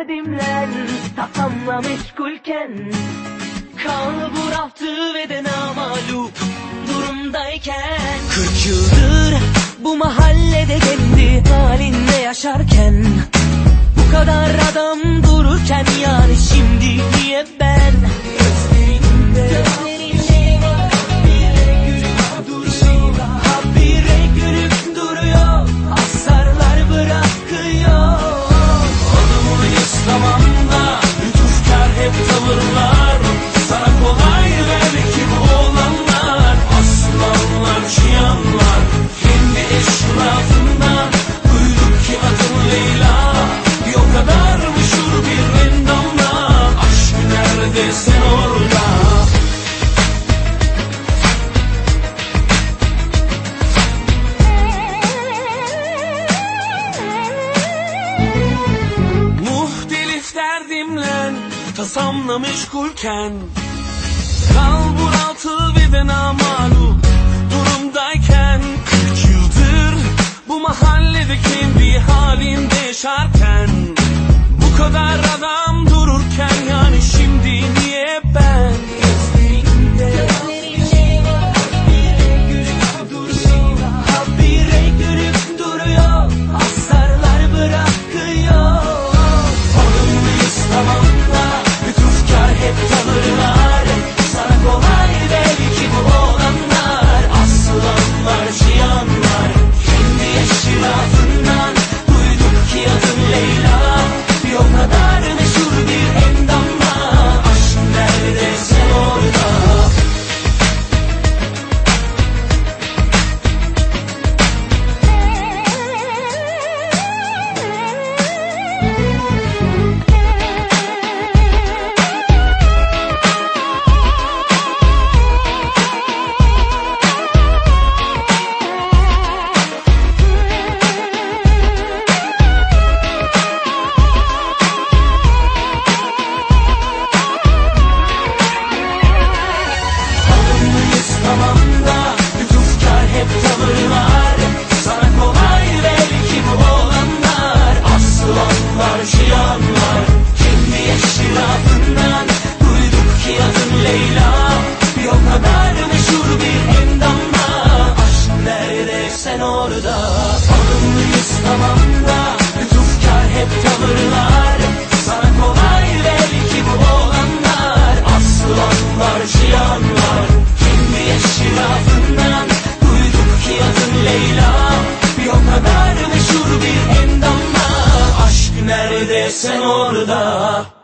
derdimle Kafamla meşgulken Kalbur altı ve de namalup durumdayken. Kırk yıldır bu mahallede kendi halinde yaşarken Bu kadar adam dururken yani şimdi niye ben Tasamla meşgulken Kalbur altı ve de namalu Durumdayken Kırk yıldır Bu mahallede kendi halinde yaşarken Bu kadar adam dururken Yani şimdi niye ben Alımlıyız tamam da Lütufkar hep tavırlar. Sana kolay belki bu olanlar. Aslanlar, çıyanlar Kendi eşrafından Duyduk ki adın Leyla. Bir o kadar meşhur bir endamla. Aşk nerede sen orada. Alımlıyız tamam da Lütufkar hep tavırlar kadar